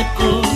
sepuh